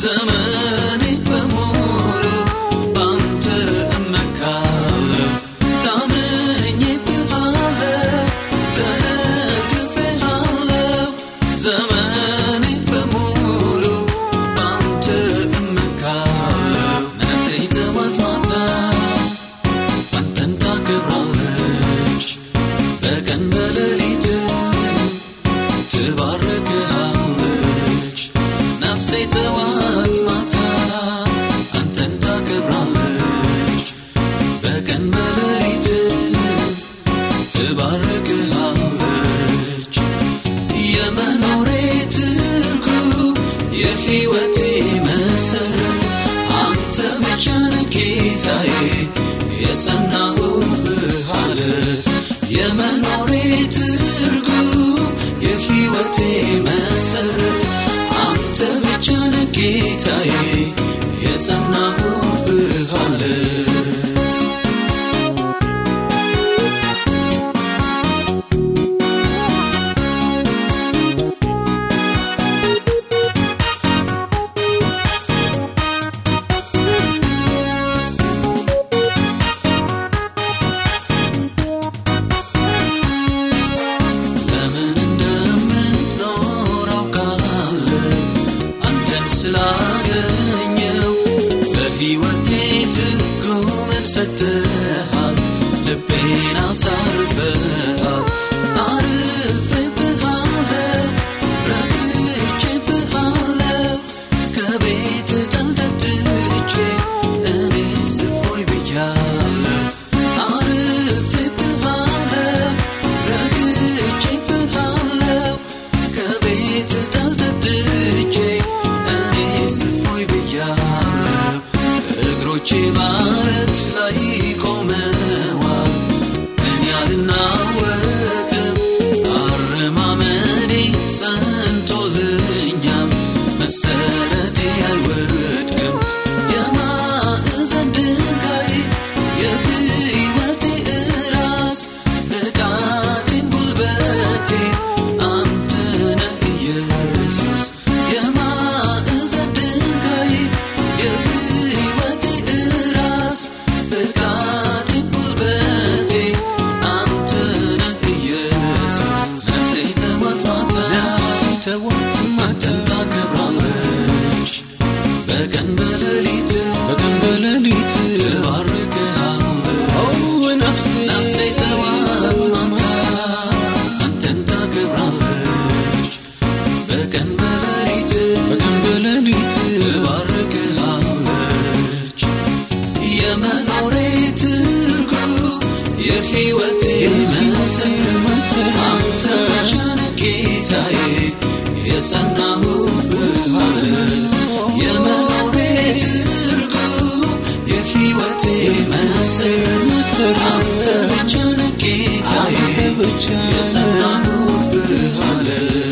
زمان የሕይወቴ መሰረት አንተ ብቻ ነህ ጌታዬ የጸናሁ ብሃለት የመኖሬ ትርጉም የሕይወቴ ستهاد لبينا صرفه. على